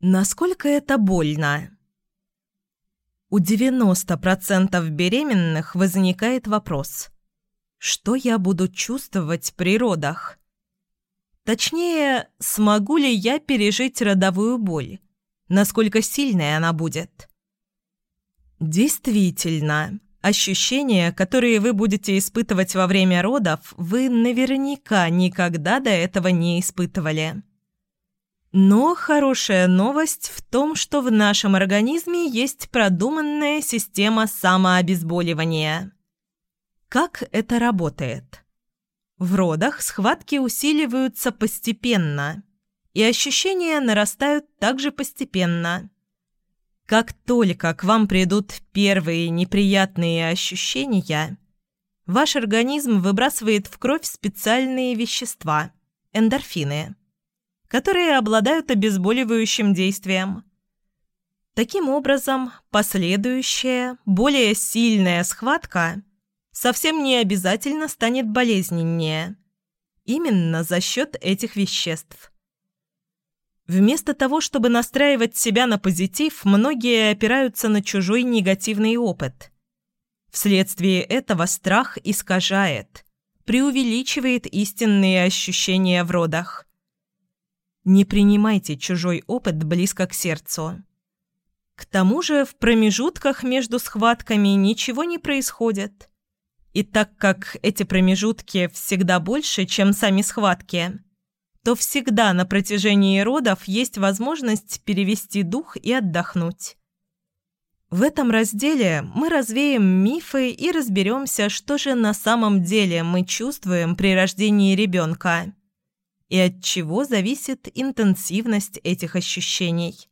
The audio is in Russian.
Насколько это больно? У 90% беременных возникает вопрос «Что я буду чувствовать при родах?» Точнее, смогу ли я пережить родовую боль? Насколько сильной она будет? Действительно, ощущения, которые вы будете испытывать во время родов, вы наверняка никогда до этого не испытывали. Но хорошая новость в том, что в нашем организме есть продуманная система самообезболивания. Как это работает? В родах схватки усиливаются постепенно, и ощущения нарастают также постепенно. Как только к вам придут первые неприятные ощущения, ваш организм выбрасывает в кровь специальные вещества – эндорфины – которые обладают обезболивающим действием. Таким образом, последующая, более сильная схватка совсем не обязательно станет болезненнее. Именно за счет этих веществ. Вместо того, чтобы настраивать себя на позитив, многие опираются на чужой негативный опыт. Вследствие этого страх искажает, преувеличивает истинные ощущения в родах. Не принимайте чужой опыт близко к сердцу. К тому же в промежутках между схватками ничего не происходит. И так как эти промежутки всегда больше, чем сами схватки, то всегда на протяжении родов есть возможность перевести дух и отдохнуть. В этом разделе мы развеем мифы и разберемся, что же на самом деле мы чувствуем при рождении ребенка и от чего зависит интенсивность этих ощущений.